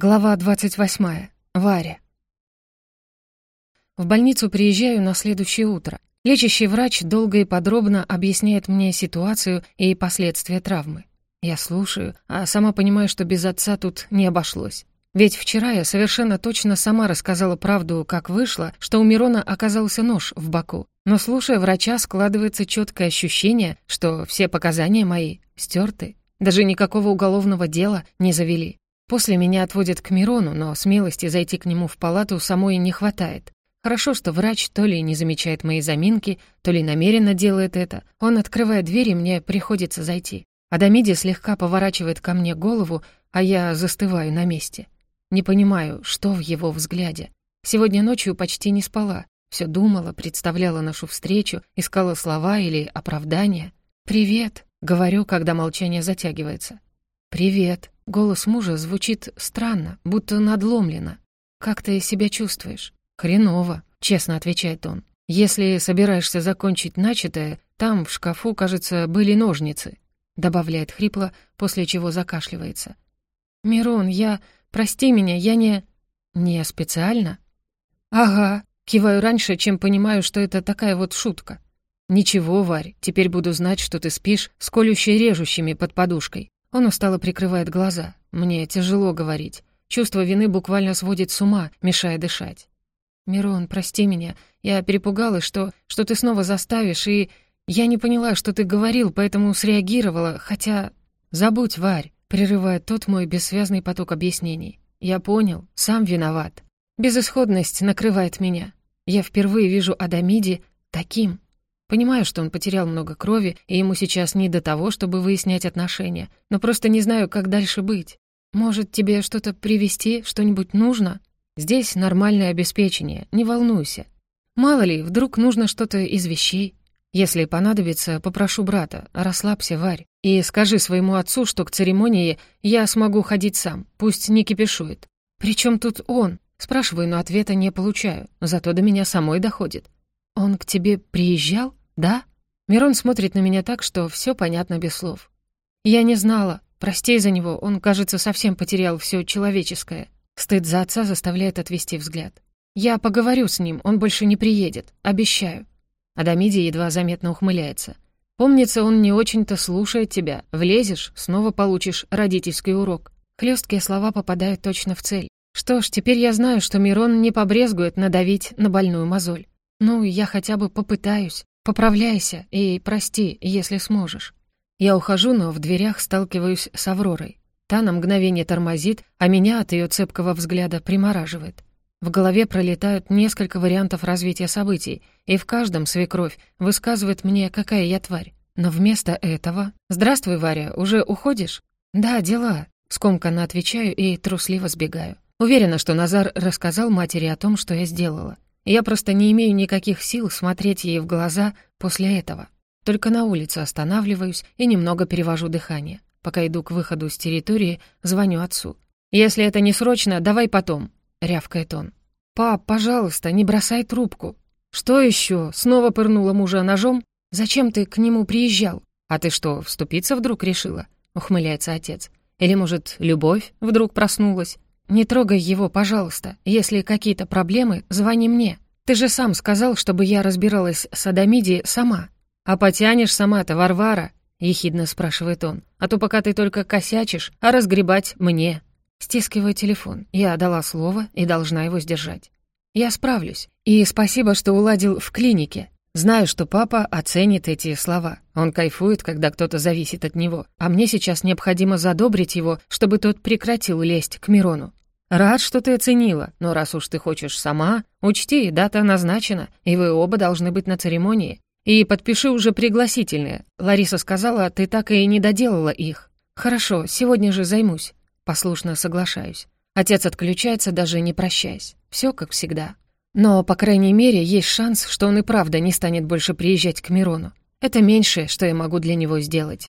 Глава 28. Варя. В больницу приезжаю на следующее утро. Лечащий врач долго и подробно объясняет мне ситуацию и последствия травмы. Я слушаю, а сама понимаю, что без отца тут не обошлось. Ведь вчера я совершенно точно сама рассказала правду, как вышло, что у Мирона оказался нож в боку. Но слушая врача, складывается четкое ощущение, что все показания мои стерты. Даже никакого уголовного дела не завели. После меня отводят к Мирону, но смелости зайти к нему в палату самой не хватает. Хорошо, что врач то ли не замечает мои заминки, то ли намеренно делает это. Он открывает дверь, и мне приходится зайти. Адамиди слегка поворачивает ко мне голову, а я застываю на месте. Не понимаю, что в его взгляде. Сегодня ночью почти не спала. Все думала, представляла нашу встречу, искала слова или оправдания. «Привет», — говорю, когда молчание затягивается. «Привет», Голос мужа звучит странно, будто надломленно. «Как ты себя чувствуешь?» «Хреново», — честно отвечает он. «Если собираешься закончить начатое, там, в шкафу, кажется, были ножницы», — добавляет хрипло, после чего закашливается. «Мирон, я... Прости меня, я не...» «Не специально?» «Ага», — киваю раньше, чем понимаю, что это такая вот шутка. «Ничего, Варь, теперь буду знать, что ты спишь с колюще-режущими под подушкой. Он устало прикрывает глаза. Мне тяжело говорить. Чувство вины буквально сводит с ума, мешая дышать. «Мирон, прости меня. Я перепугалась, что, что ты снова заставишь, и я не поняла, что ты говорил, поэтому среагировала, хотя...» «Забудь, Варь», — прерывает тот мой бессвязный поток объяснений. «Я понял, сам виноват. Безысходность накрывает меня. Я впервые вижу Адамиди таким. Понимаю, что он потерял много крови, и ему сейчас не до того, чтобы выяснять отношения, но просто не знаю, как дальше быть. Может, тебе что-то привезти, что-нибудь нужно? Здесь нормальное обеспечение, не волнуйся. Мало ли, вдруг нужно что-то из вещей. Если понадобится, попрошу брата, расслабься, Варь, и скажи своему отцу, что к церемонии я смогу ходить сам, пусть не кипишует. Причем тут он? Спрашиваю, но ответа не получаю, зато до меня самой доходит. Он к тебе приезжал? «Да?» Мирон смотрит на меня так, что все понятно без слов. «Я не знала. Прости за него, он, кажется, совсем потерял все человеческое». Стыд за отца заставляет отвести взгляд. «Я поговорю с ним, он больше не приедет. Обещаю». Адамиди едва заметно ухмыляется. «Помнится, он не очень-то слушает тебя. Влезешь, снова получишь родительский урок». Хлесткие слова попадают точно в цель. Что ж, теперь я знаю, что Мирон не побрезгует надавить на больную мозоль. Ну, я хотя бы попытаюсь. Поправляйся и прости, если сможешь. Я ухожу, но в дверях сталкиваюсь с Авророй. Та на мгновение тормозит, а меня от ее цепкого взгляда примораживает. В голове пролетают несколько вариантов развития событий, и в каждом свекровь высказывает мне, какая я тварь. Но вместо этого... «Здравствуй, Варя, уже уходишь?» «Да, дела», — скомканно отвечаю и трусливо сбегаю. Уверена, что Назар рассказал матери о том, что я сделала. Я просто не имею никаких сил смотреть ей в глаза после этого. Только на улице останавливаюсь и немного перевожу дыхание. Пока иду к выходу с территории, звоню отцу. «Если это не срочно, давай потом», — рявкает он. «Пап, пожалуйста, не бросай трубку». «Что еще? Снова пырнула мужа ножом? Зачем ты к нему приезжал? А ты что, вступиться вдруг решила?» — ухмыляется отец. «Или, может, любовь вдруг проснулась? «Не трогай его, пожалуйста. Если какие-то проблемы, звони мне. Ты же сам сказал, чтобы я разбиралась с Адамиди сама». «А потянешь сама-то, Варвара?» — ехидно спрашивает он. «А то пока ты только косячишь, а разгребать мне». Стискиваю телефон. Я дала слово и должна его сдержать. Я справлюсь. И спасибо, что уладил в клинике. Знаю, что папа оценит эти слова. Он кайфует, когда кто-то зависит от него. А мне сейчас необходимо задобрить его, чтобы тот прекратил лезть к Мирону. «Рад, что ты оценила, но раз уж ты хочешь сама, учти, дата назначена, и вы оба должны быть на церемонии. И подпиши уже пригласительные. Лариса сказала, ты так и не доделала их». «Хорошо, сегодня же займусь». Послушно соглашаюсь. Отец отключается, даже не прощаясь. Все как всегда. Но, по крайней мере, есть шанс, что он и правда не станет больше приезжать к Мирону. Это меньшее, что я могу для него сделать.